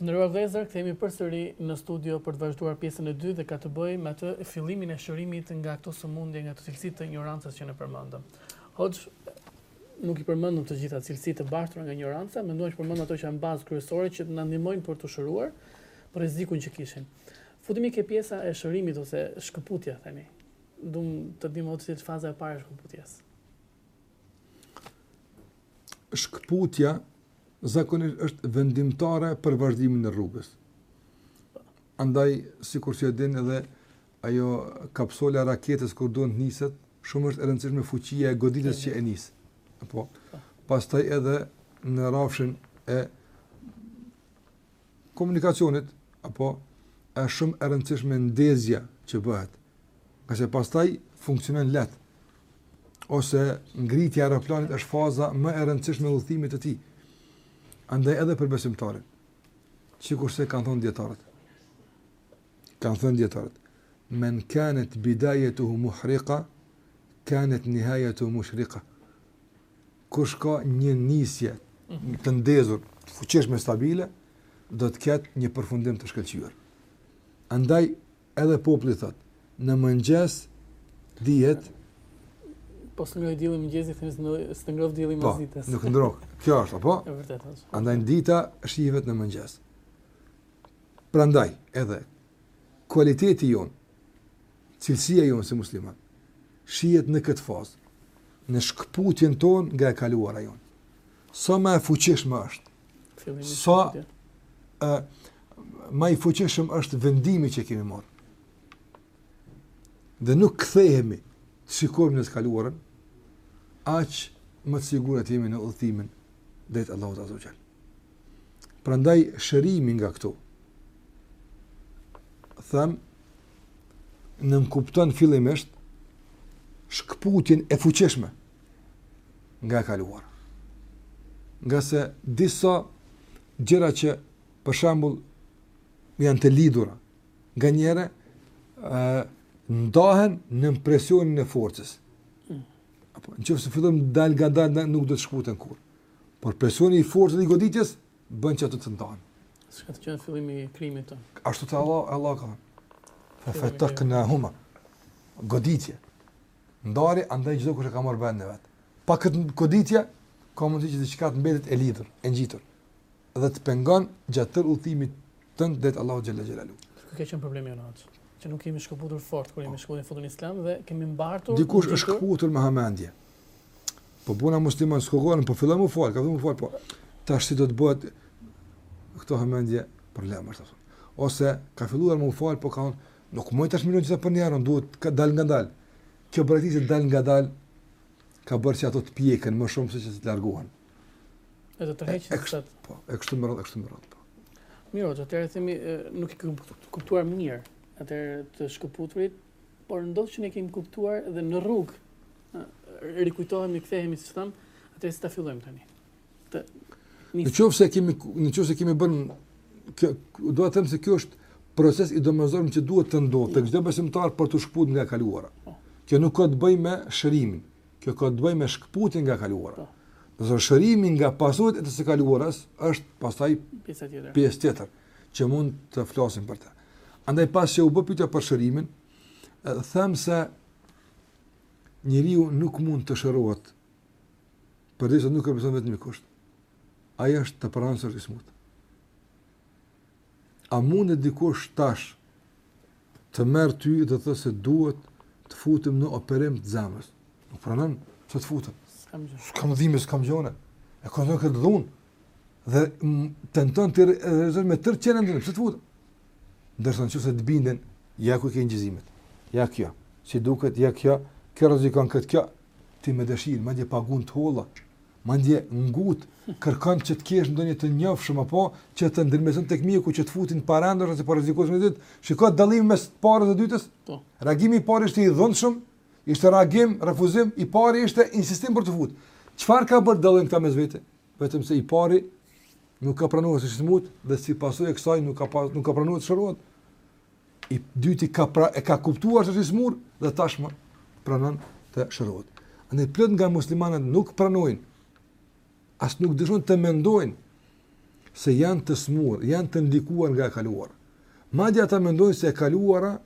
Të nderuar vëllezër, kthehemi përsëri në studio për të vazhduar pjesën e dytë dhe ka të bëjë me atë fillimin e shërimit nga këto sëmundje, nga këto cilësi të injorancës që ne përmendëm. Hoxh, nuk i përmendëm të gjitha cilësitë e bashkangjitura nga injoranca, mendoj që përmend ato që janë bazë kryesore që na ndihmojnë për të shëruar për rrezikun që kishin. Futemi ke pjesa e shërimit ose shkëputja themi. Duam të dimë ato cilë faza e parë e shkëputjes. Shkëputja zakonisht është vendimtare për vazhdimin e rrugës. Andaj, sikur siç e din edhe ajo kapsola e raketës kur duhet me u nis, shumë është e rëndësishme fuqia e goditjes që e nis. Apo, pastaj edhe në rrafshin e komunikacionit, apo është shumë e rëndësishme ndezja që bëhet, ngase pastaj funksionon lehtë, ose ngritja e aeroplanit është faza më e rëndësishme e udhëtimit të tij. Andaj edhe për besimtarin, sikurse kanë thënë dietarët. Kanë thënë dietarët, "Men kanat bidayatuhu muhriqa, kanat nihayatuhu mushriqa." Kush ka një nisje të ndezur, të fuqishme, stabile, do të ketë një përfundim të shkëlqyer. Andaj edhe populli thotë, në mëngjes dihet po s'të ngrohu dielli i mëngjesit themi se nuk të ngroh dielli po, mëngjesit. Po, nuk ngroh. Kjo është apo? Është vërtet. Andaj dita shihet në mëngjes. Prandaj edhe kualiteti jonë Cilësia jonë si musliman shihet në këtë fazë, në shkëputjen tonë nga e kaluara jonë. Sa më e fuqishme është, sa ë, më i fuqishëm është vendimi që kemi marrë. Dhe nuk kthehemi të shikojmë në të kaluarën, aq më të sigurt jemi në udhëtimin drejt Allahut azza wajal. Prandaj shërimi nga këtu them nënkupton fillimisht shkputjen e fuqishme nga e kaluara. Ngase disa gjëra që për shembull janë të lidhura nganjëherë ndahen nën presionin e forcës. Apo nëse fillojmë dalngadal nuk do të shkputen kurrë. Por presioni i forcës dhe i goditjes bën që ato të ndahen. Siç ka qenë fillimi i krijimit të. Ashtu të Allah, Allah ka thënë. Fa fataknahuma. Goditje. Ndari, andaj gjithë kush e ka marrë vendin e vet. Pa këtë goditje, ka mundësi që diçka të mbetet e lidhur, e ngjitur. Dhe të pengon gjatë tërë udhëtimit tënd drejt Allahut xhelle xhelaluhu. Ky ka qenë problemi e në haqë? Që nuk jemi shkëputur fort, kur jemi shkëputur u futëm në islam dhe kemi mbartur... Dikush është shkëputur me hamendje. Po u bëna musliman s'ko gënë, po filloj mu fal, kam mu fal, po tash si do të bëhet këto hamendje problem është atë. Ose ka filluar mu fal, po kanë nuk mund tash me i lënë gjithë përnjëherë, duhet kadal ngadal. Kjo braktisje dalngadal ka bërë që ato të piqen më shumë se që të largohen. E do të tërheqin e kështu. Po, e kështu me radhë, e kështu me radhë. Po. Mirë, do të themi nuk e kemi kuptuar mirë atë të shkëputurit, por ndodh që ne kemi kuptuar dhe në rrugë rikujtohemi, kthehemi si thënë, atëherë si ta fillojmë tani. Të Në qoftë se kemi në qoftë se kemi bën kjo do të them se kjo është proces i domosdoshëm që duhet të ndodhë tek çdo besimtar për t'u shkputur nga e kaluara. Po. Kjo nuk ka të bëjë me shërimin. Kjo ka të bëjë me shkputjen nga e kaluara. Po. Do të thotë shërimi nga pasojat e së kaluarës është pastaj pjesa tjetër. Pjesë tjetër që mund të flasim për të. Andaj pas që u bë pyetja për shërimin, them se Njeriu nuk mund të shërohet përderisa nuk e plotson vetëm një kusht. Ai është ta pranon se është i smut. A mundet dikush tash të merr ty dhe të thotë se duhet të futim në operim të zemrës? Nuk pranon, pse të futem. S'kam gjë. S'kam dhimbje, s'kam gjë. E konsideron këtë dhun dhe tenton të refuzojë me tërë qenien, pse të futem? Ndërsa në qoftë se të bindin, ja ku i ke incizimet, ja kjo, si duket, ja kjo, kjo rrezikon këtë kjo, ti me dëshirë, madje pagun të holla, madje ngut, kërkon që të kesh ndonjë të njofshëm, apo që të ndërmjetson tek mjeku që të futin para rendit, se po rrezikohesh me ditë, shiko dallimin mes parës dhe dytës, po. reagimi i parë ishte i dhunshëm, ishte reagim, refuzim, i parë ishte insistim për të fut. Çfarë ka bërë, dallojn këta mes vete? Vetëm se i pari nuk ka pranuar se është i smut dhe si pasojë e kësaj nuk ka pas, nuk ka pranuar të shërohet. I dyti ka pra, e ka kuptuar se është i smur dhe tashmë pranon të shërohet. Andaj plot nga muslimanët nuk pranojnë as nuk dëshirojnë të mendojnë se janë të smur, janë të ndikuar nga e kaluara. Madje ata mendojnë se e kaluara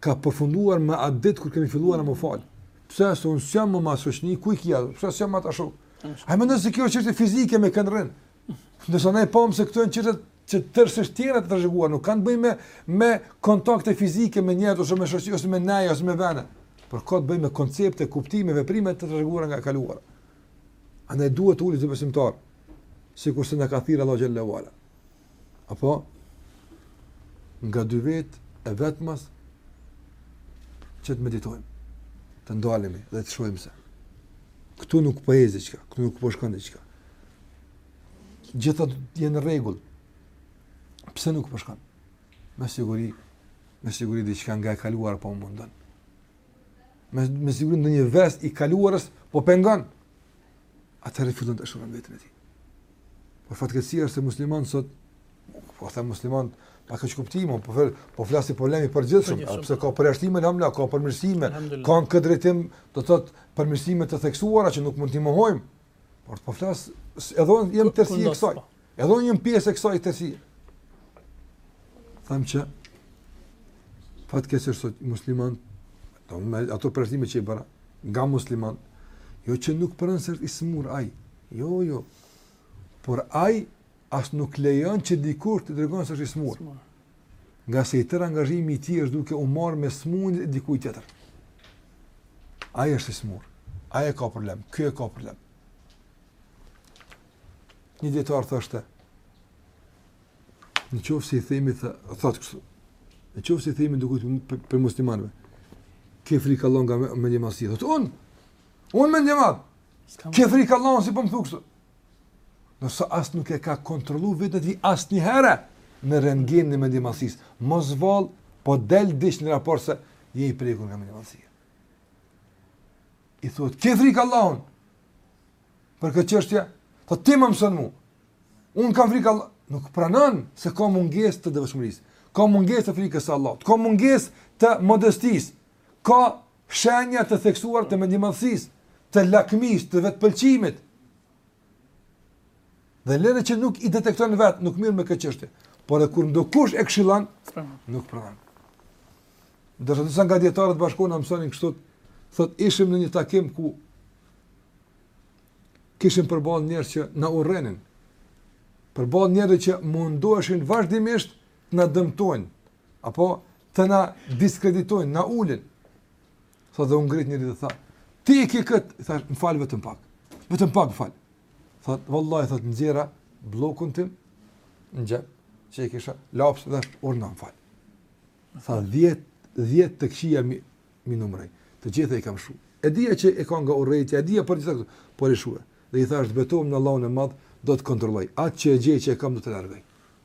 ka përfunduar me atë ditë kur kemi filluar mu fal. Pse se un s'jam më me at shoqni, ku ikja? Pse s'jam me ata shok? Ai mendon se kjo është çështje fizike me qëndrim. Ndërsa ne po themi se këto janë çështje që tërësisht tjera të trashëguar, nuk kanë të bëjnë me, me kontakte fizike me njerëz ose me shoqëri ose me neja ose me vena, por ka të bëjnë me koncepte, kuptime, veprime të trashëguara nga e kaluara. Andaj duhet të ulet besimtari, sikurse na ka thirrë Allahu xhele ue ala. apo nga dy vetë e vetmas që të meditojmë, të ndalemi dhe të shohim se këtu nuk po ec diçka, këtu nuk po shkon diçka. Gjitha janë në rregull, pse nuk po shkëndi? Me siguri, me siguri diçka nga e kaluar po më mundon. me, me siguri ndonjë ves i së kaluarës, po pengon, atëherë fillon të shëron veten e tij. Por fatkeqësia është se muslimani sot, po them muslimani, pa keqkuptim, po, fel, po flas si problem i përgjithshëm, për se ka përjashtime, elhamdulilah, ka përmirësime, ka në këtë drejtim, do të thotë përmirësime të theksuara që nuk mund t'i mohojmë, Por të po flas, edhe unë jam tërësi e kësaj. Po. Edhe unë jam pjesë e kësaj tërësie. Thamë që, fatkeqësisht sot muslimani, ato, ato përjashtime që i bëra, nga muslimani, jo që nuk pranon se është i smurë, ai, jo, jo, por ai, as nuk lejon që dikush t'i tregojë se është i smurë. ngase i tërë angazhimi i tij është duke u marrë me sëmundjet e dikujt tjetër. Ai është i smurë. Ai e ka problem, ky e ka problem. Një dietar thoshte, në qoftë se i themi thë, thotë kështu. Në qoftë se i themi dikujt prej muslimanëve. Ke frikë Allahun nga mendjemadhësia. Thotë unë. Unë mendjemadh. Ke frikë Allahun si po më thua kështu. Nëse as nuk e ka kontrollu vetën e tij asnjëherë në rëntgenin e mendjemadhësisë, mos vallë, po del diç në raport se je i prekur nga mendjemadhësia. I thotë, ke frikë Allahun? Për këtë çështje, thotë ti më mëson mua. Unë kam frikë Allah, nuk pranon se ka mungesë të devotshmërisë, ka mungesë të frikës së Allahut, ka mungesë të modestisë, ka Shenja të theksuara të mendjemadhësisë, të lakmisë, të vetëpëlqimit. Dhe lëre që nuk i detekton vetë, nuk mirret me këtë çështje. Por edhe kur ndokush e këshillon, nuk pranon. Ndërsa disa nga dijetarët bashkëkohorë na mësonin kështu, thotë ishim në një takim ku kishim përballë njerëz që na urrenin. Përballë njerëz që mundoheshin vazhdimisht të na dëmtojnë, Apo të na diskreditojnë, na ulin. Tha dhe u ngrit njëri dhe tha, ti i ki këtë, i thashë, më fal vetëm pak, vetëm pak më fal. Tha, vëllaj, thotë nxora, blokun tim, në xhep, që i kisha, laps dhe urdhëro më fal. Tha, dhjetë, dhjetë të këqija m'i, m'i numëroi, të gjitha i kam shkru. E dija që e ka nga urrejtja, e dija për gjithë këtu, por i shkrova. Dhe i thashë, të betohem në Allahun e madh, do të kontrolloj, atë që e gjej që e kam do të largoj.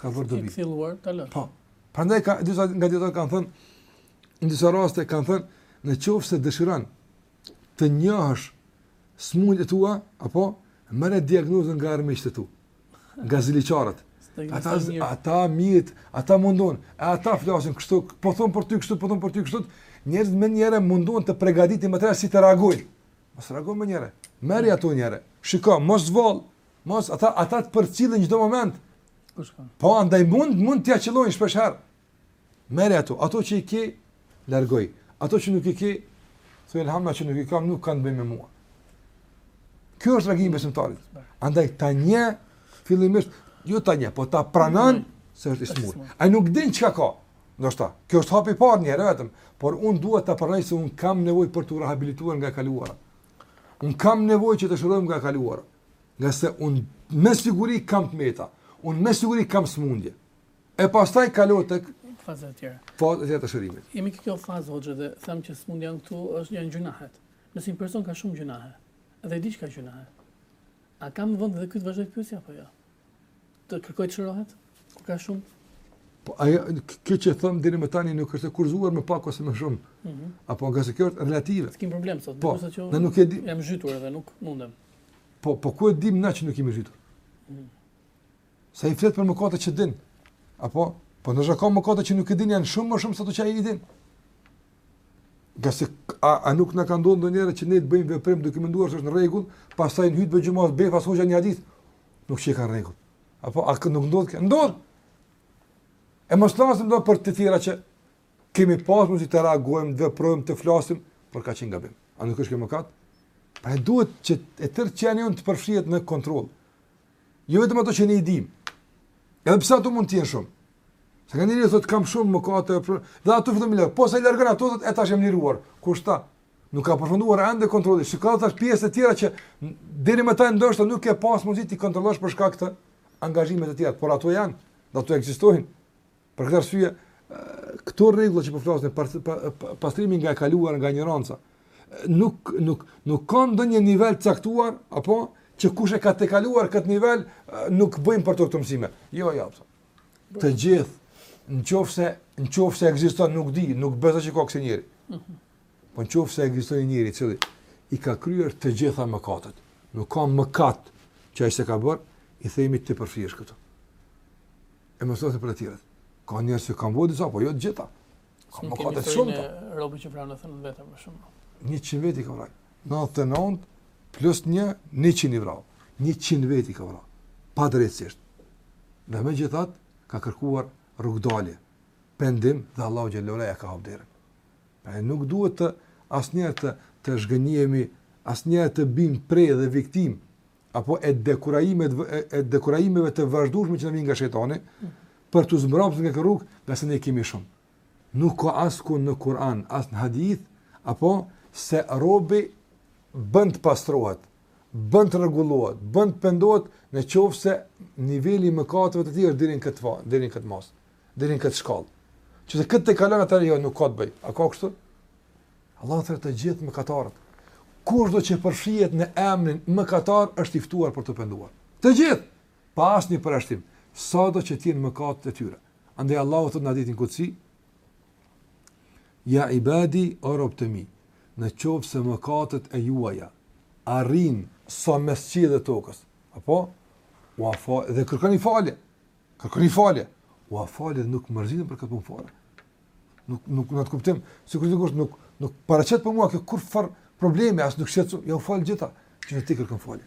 ka bërë dobi. I këshilluari ta lësh. Po. Prandaj ka disa nga dijetarët kanë thënë në disa raste kanë thënë në qoftë se dëshiron të njohësh smundjet e tua apo merr diagnozën nga armiqtë e tu, nga ziliqarët. Ata ata mit, ata mundon, e ata flasin kështu, po thonë për ty kështu, po thonë për ty kështu, njerëzit menjëherë mundohen të përgatitin mënyrë si të reagojnë. Mos reago menjëherë. Merri ato njëherë. Shiko, mos vallë, Mos, ata, ata të përcjellin çdo moment. Po shkon. Po andaj mund mund t'ia qëllojnë shpesh herë. Merri ato, ato që i ke largoji. Ato që nuk i ke, thuaj elhamdulilah që nuk i kam, nuk kanë të bëjë me mua. Ky është reagimi i besimtarit. Andaj ta njohë fillimisht, jo ta njohë, po ta pranojë se është i smur. Ai nuk din çka ka. Do të thotë, kjo është hapi i parë njëherë vetëm, por un duhet ta pranoj se un kam nevojë për t'u rehabilituar nga e kaluara. Un kam nevojë që të shërohem nga e kaluara. Ngase unë me siguri kam të meta, unë me siguri kam smundje. E pas taj kalohet tek fazat e tjera. Fazat e tjera të shërimit. Jemi te kjo fazë, hoxhë, dhe themi që smundja këtu është janë gjunahet. Nëse një person ka shumë gjunahe, dhe i di që ka gjunahe, a kam vend edhe këtu, ta vazhdoj pyetjen apo jo? Të kërkojë të shërohet? Kur ka shumë? Po ajo kjo që thamë deri më tani nuk është e kufizuar më pak ose më shumë. Mm -hmm. Apo ngase kjo është relative. S'kem problem s'thotë, po, se që nuk e di. Jam zhytur edhe nuk mundem. Po po ku e dim na që nuk jemi zhytur? Mm -hmm. Se ai flet për mëkate që din. Apo po ndoshta ka mëkate që nuk e din janë shumë më shumë se ato që ai i din. Ngase a, a nuk na ka ndodhur ndonjëherë që ne të bëjmë veprim duke menduar se është në rregull, pastaj në hutbë xhumas bën pas hoxha një hadith. Nuk qenka në rregull. Apo, a nuk ndodh kjo? Ndodh! E mos flasim do për të tjera që kemi pasë mundësi të reagojmë, të veprojmë, të flasim, por ka qenë gabim. A nuk është kjo mëkat? Pra duhet që e tërë qenia jonë të përfshihet në kontroll. Jo vetëm ato që ne i dim. Edhe pse ato mund të jenë shumë. Se ka njeri thotë kam shumë mëkate, dhe ato vetëm i lë. Posa i largon ato, thotë tash jam liruar. Kushta, Nuk ka përfunduar ende kontrolli, se ka tash pjesë të tjera që deri më tani ndoshta nuk ke pas mundësi t'i kontrollosh për shkak të angazhimeve të tjera, por ato janë, do të ekzistojnë. Për këtë arsye, këto rregulla që po flasim për pastrimin nga e kaluara, nga injoranca, nuk nuk nuk ka ndonjë nivel të caktuar apo që kush e ka tejkaluar këtë nivel nuk bëjnë për të këto mësime. Jo, jo. Të gjithë, në qoftë se, në qoftë se ekziston, nuk di, nuk besoj që ka kësi njeri. Mhm. Po në qoftë se ekziston një njeri i cili i ka kryer të gjitha mëkatet, nuk ka mëkat që ai s'e ka bërë, i themi ti përfshihesh këtu. E mo s'thotë për të tjerët. Ka njerëz që kanë bërë disa, po jo të gjitha. Ka mëkate të shumta. Robi që pranë thënë vetëm më shumë. 100 veti ka vrarë. 99 plus 1, 100 i vrau. 100 veti ka vrarë. Pa drejtësisht. Dhe megjithatë, ka kërkuar rrugdalje, pendim dhe Allahu xhelle ia ka hapë Prandaj nuk duhet të asnjëherë të të zhgënjehemi, asnjëherë të bimë pre dhe viktimë apo e dekurajime e dekurajimeve të vazhdueshme që na vijnë nga shejtani për të zmbrapsë nga kjo rrugë, ngase ne kemi shumë. Nuk ka askund në Kur'an, as në hadith, apo se robi bën të pastrohet, bën të rregullohet, bën të pendohet në qoftë se niveli i mëkateve të tij deri në këtë, deri në këtë masë. deri në këtë shkallë. Qoftë se këtë e kalon atëherë jo nuk ka të bëj. A ka kështu? Allahu thërret të gjithë mëkatarët. Kushdo që përfshihet në emrin mëkatar është i ftuar për të penduar. Të gjithë, pa asnjë përjashtim, sado që të jenë mëkatet e tyre. Andaj Allahu thotë në hadithin kudsi: Ja ibadi o robtë e mi, në qoftë se mëkatet e juaja arrijnë sa mes qiellit dhe tokës. Apo? Ua fa, dhe kërkoni falje. Kërkoni falje. Ua fali e nuk mërzitem për këtë punë fare. Nuk nuk në atë kuptim, sikur dikush nuk nuk paraqet për mua kjo kurrfarë problemi as nuk shqetëso, jua fal të gjitha, që nëse ti kërkon falje.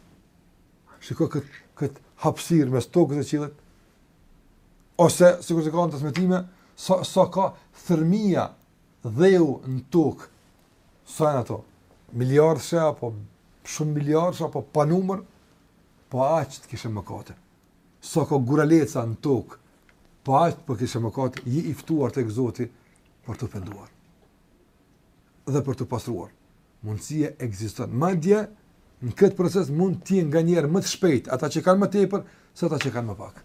Shikoje këtë këtë hapësirë mes tokës e qiellit. Ose sikur te ca transmetime, sa sa ka thërmia dheu në tokë. Sa janë ato? Miliardëshe apo shumë miliardëshe apo pa numër? Po aq të kishe mëkate. sa ka guraleca në tokë, po aq po kishe mëkate, je i ftuar tek Zoti për t'u penduar dhe për t'u pastruar. Mundësia ekziston. Madje në këtë proces mund të jenë nganjëherë më të shpejtë ata që kanë më tepër se ata që kanë më pak.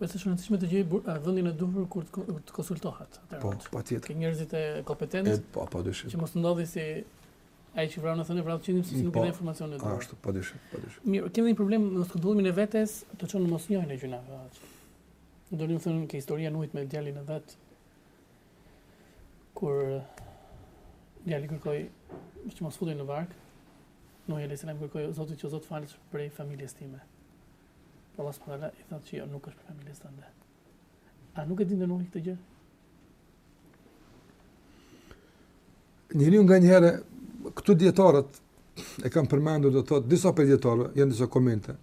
Vetëm është e rëndësishme të gjejë vendin e duhur kur të, të konsultohet. Po, patjetër. Ke njerëzit kompetentë. Po, pa dyshim. Që mos të ndodhë si Ai që vrau nëntëdhjetë e nëntë vrau të njëqindtin sepse nuk pa, ka informacionin e duhur. Ashtu, pa dyshim, pa dyshim. Mirë, kemi një problem në justifikimin e vetes, të çon në mosnjohjen e gjynahut. Do të thonë te historia e Nuhut me djalin e vet. Kur djali kërkoi që mos futej në vark, Nuhu alejhi selam i kërkoi Zotit që Zot falë prej familjes time. Po Allah subhanahu i thotë që jo, nuk është prej familjes tënde. A nuk e dinte Nuhu këtë gjë? Njeriu nganjëherë, këtu dijetarët e kanë përmendur dhe thotë, disa prej dijetarëve, janë disa komente,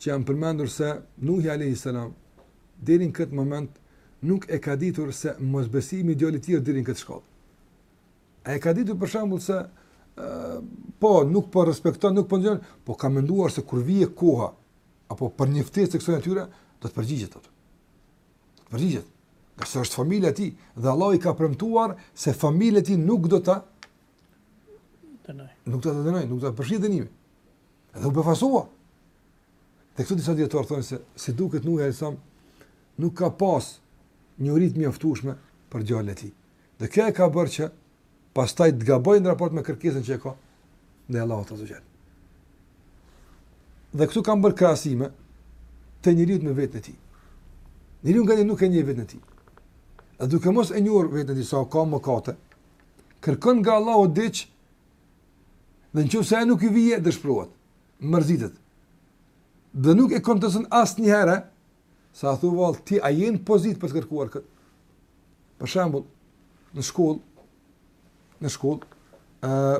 që janë përmendur se Nuhi a.s. deri në këtë moment nuk e ka ditur se mosbesimi i djalit të tij deri në këtë shkallë. Ai e ka ditur për shembull se uh, po nuk po respekton, nuk po ndjenë, po ka menduar se kur të vijë koha, apo për një ftesë të kësaj natyre, do të përgjigjet ai. Do të përgjigjet. Ngase është familja e tij dhe Allahu i ka premtuar se familja e tij nuk do ta dënojë. Nuk do ta dënojë, nuk do ta përfshijë dënimi. Dhe u befasua. Dhe këtu disa dijetarë thonë se si duket Nuhu alejhi selam, nuk ka pas njohuri të mjaftueshme për djalin e tij. Dhe kjo e ka bërë që pastaj të gabojë në raport me kërkesën që e ka ndaj Allahut azze ue xhel. Dhe këtu kam bërë krahasime të njeriut me veten e tij. Njeriu nganjëherë nuk e njeh veten e tij. Dhe duke mos e njohur veten e tij sa që ka mëkate, kërkon nga Allahu diç dhe në qoftë se nuk i vjen, dëshpërohet, mërzitet. Dhe nuk e konteston asnjëherë, S'a thu vallë, ti a je në pozitë për të kërkuar këtë? Për shembull, në shkollë, në shkollë, uh,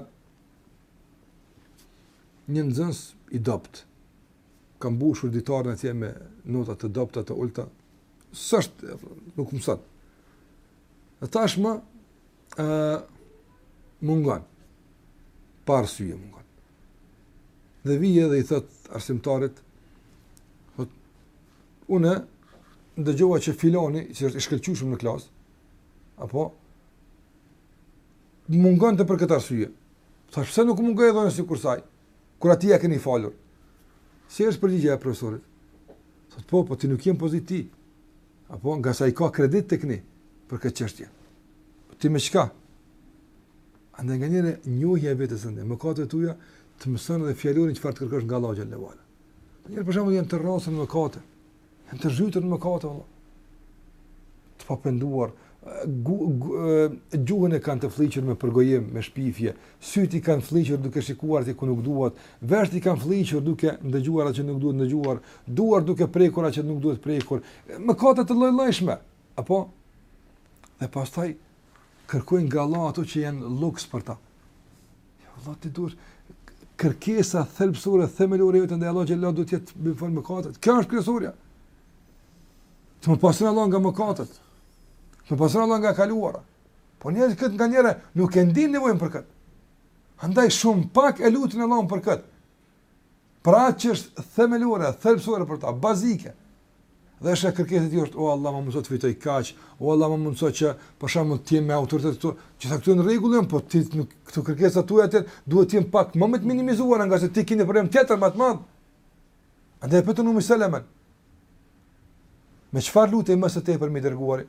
një nxënës i dobët, ka mbushur ditarin atje me nota të dobëta, të ulta, s'është, nuk mëson. Dhe tashma, ë mungon. Pa arsye mungon. Dhe vjen dhe i thotë arsimtarit, thotë, unë ndëgjova që filani, që është i shkëlqyeshëm në klasë, apo, mungonte për këtë arsye. Tash, pse nuk mungoj edhe unë sikur ai? Tha, kur atij ia keni falur. Si është përgjigja e profesorit? Thotë po, po ti nuk je në pozitë ti. Apo ngase ai ka kredit tek ne për këtë çështje. Po ti me çka? Andaj nganjëherë njohja e vetes ndaj mëkateve tuaja të mëson edhe fjalorin çfarë të kërkosh nga Allahu xhelle ue ala. Njerëz për shembull janë të rrasur në mëkate, Janë të zhytur në mëkate, vëlla. Të papenduar, gu, gu, gjuhën e kanë të fëlliqur me përgojim, me shpifje, sytë i kanë fëlliqur duke shikuar aty ku nuk duhet, veshët i kanë fëlliqur duke ndëgjuar atë që nuk duhet ndëgjuar, duart duke prekur atë që nuk duhet prekur, mëkate të llojllojshme, apo? Dhe pastaj, kërkojnë nga Allahu ato që janë luks për ta. Ja Allah ti duhet kërkesa thelbësore themelore jote ndaj Allahut xhelle ue ala duhet të jetë m'i fal mëkatet. Kjo është kryesorja. Të më pastrojë Allahu nga mëkatet. Të më pastrojë Allahu nga e kaluara. Po njerëzit këtë nganjëherë nuk e ndjejnë nevojën për këtë. Andaj shumë pak e lutin Allahun për këtë. Pra që është themelore, thelbësore për ta, bazike. Dhe kërkesa e tij është, o Allah, më mundëso të fitoj kaq, o Allah, më mundëso që për shembull të jem me autoritet këtu, thua se këtu në rregull jam, po ti nuk, këto kërkesat e tua tërë, duhet të jenë pak më më të minimizuara, ngase ti ke një problem tjetër më të madhë. Andaj e pyetën Umu Selemen. Me çfarë lutej më së tepërmi i Dërguari?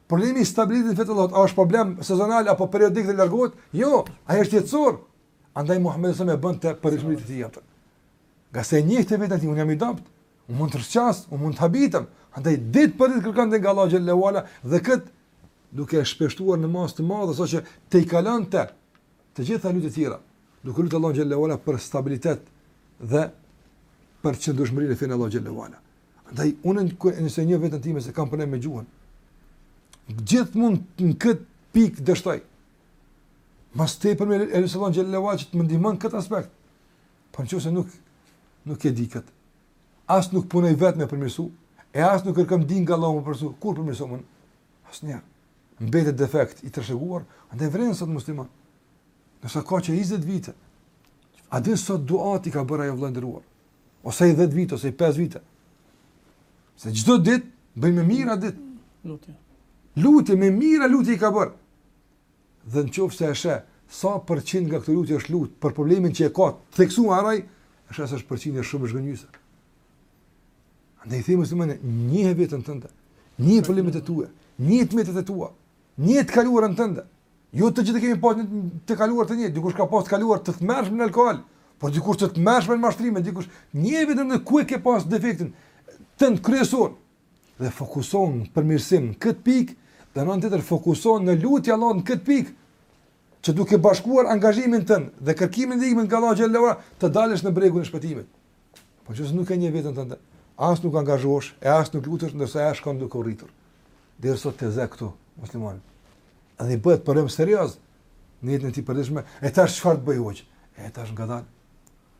Problemi i stabilitetit te feja e Allahut a është problem sezonal apo periodik dhe largohet? Jo, ai është jetësor. Andaj Muhamedi salallahu alejhi ve selem e përsëriste atë. Ngase e njihte veten ti unë jam i dobët, unë mund të rrëshqas, unë mund të habitem. Andaj ditë për ditë kërkonte nga Allahu xhele ve ala dhe kët duke e shpeshtuar në masë të madhe saqë tejkalonte Të gjitha lutjet e tjera, duke lutur Allahun xhele ve ala për stabilitet dhe për qëndrueshmëri në fenë e Allahut xhele ve ala. Andaj unë nëse e njoh veten time se kam punë me gjuhën. Gjithmonë në kët pikë dështoj. Më tepër e lus Allahun xhele ve ala që të më ndihmon në kët aspekt. Po nëse nuk nuk e di kët. As nuk punoj vetë me përmirësu, e as nuk kërkoj ndihmë nga Allahu me përmirësu. Kur përmirësohem? Asnjëherë. Mbetet defekt i trashëguar, andaj vren sot musliman. Në sa ka që 20 vite. A dhe sot duat i ka bërë ai o vëlla i nderuar. Ose i 10 vite, ose i 5 vite. Se çdo ditë bëjmë mijëra ditë. Lutje. Lutje me mijëra lutje i ka bërë. Dhe në qoftë se e sheh, sa përqind nga këto lutje është lutë, për problemin që e ka të theksuar ai, e sheh se është përqindje shumë zhgënjyese. Andaj themi musliman, njihe veten tënde, njih problemet e tua, njih të metat e tua, njih të kaluarën tënde. Jo të gjithë kemi pas një të kaluar të njëjtë, dikush ka pas të kaluar të tmerrshme në alkohol, por dikush të tmerrshme në mashtrime, dikush njihe veten dhe ku e ke pas defektin tënd kryesor. Dhe fokuso përmirësimin në këtë pik, dhe në anën tjetër fokuso lutjen në këtë pik, që duke bashkuar angazhimin tënd dhe kërkimin e ndihmës nga Allahu xhele ve ala, të dalësh në bregun e shpëtimit. Po qe se nuk e njeh veten tënde, as nuk angazhohesh, e as nuk lutesh, ndërsa ai shkon duke u rritur. Deri sot të zë këtu, muslimani. Edhe i bëhet problem serioz, në jetën e tij të përditshme, e tash çfarë të bëjë hoxhë? E tash ngadalë.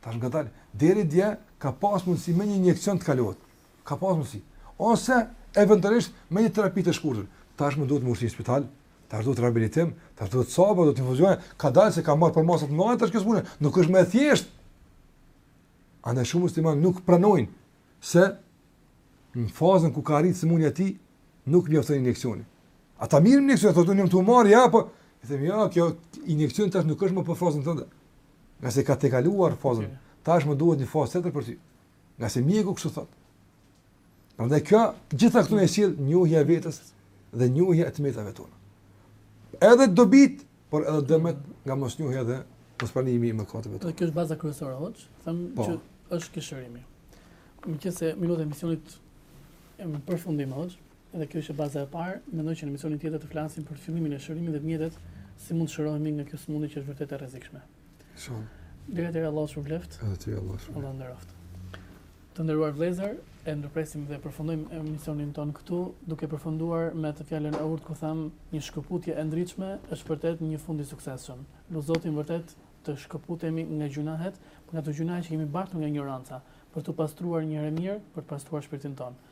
Tash ngadalë. Deri dje, ka pas mundësi me një injeksion të kalohet. Ka pas mundësi. Ose, eventualisht, me një terapi të shkurtër. Tash më duhet me u shtri në spital, tash duhet rehabilitim, tash duhet sabër, duhet infuzione. Ngadalë se ka marrë përmasa të mëdha tash kjo sëmundje. Nuk është më e thjeshtë. Andaj shumë musliman nuk pranojnë se në fazën ku ka arritë sëmundja e tij nuk mjafton injeksioni. A ta marr injeksionin, thotë unë dua ta marr jo po i them jo ky injeksioni tash nuk është më për fazën tënde. Ngase ka tejkaluar fazën. Tash më duhet një fazë tjetër për ty. Ngase mjeku kështu thotë. Prandaj të gjitha këto i sjell njohja e vetes dhe njohja e të metave tona. Edhe dobit, por edhe dëmet nga mosnjohja dhe mospranimi i mëkateve tona. Kjo është baza kryesore hoxhë, them po. që është te shërimi. Meqenëse minutat e emisionit jemi në përfundim hoxhë, edhe kjo është baza e parë, mendoj që në emisionin tjetër të flasim për fillimin e shërimit dhe mjetet si mund të shërohemi nga kjo sëmundje që është vërtet e rrezikshme. Shumë. Edhe ty Allahu shpërbleftë. Edhe ty Allahu shumë. Allahu nderoftë. Të nderuar vëllezër, e ndërpresim dhe përfundojmë emisionin tonë këtu, duke përfunduar me të fjallën e urtë ku thamë, një shkëputje e ndritshme është vërtet një fund i suksesshëm. Lus Zotin vërtet të shkëputemi nga gjunahet, nga ato gjunahet që kemi bartur nga injoranca, për t'u pastruar një herë e mirë, për të pastruar shpirtin tonë.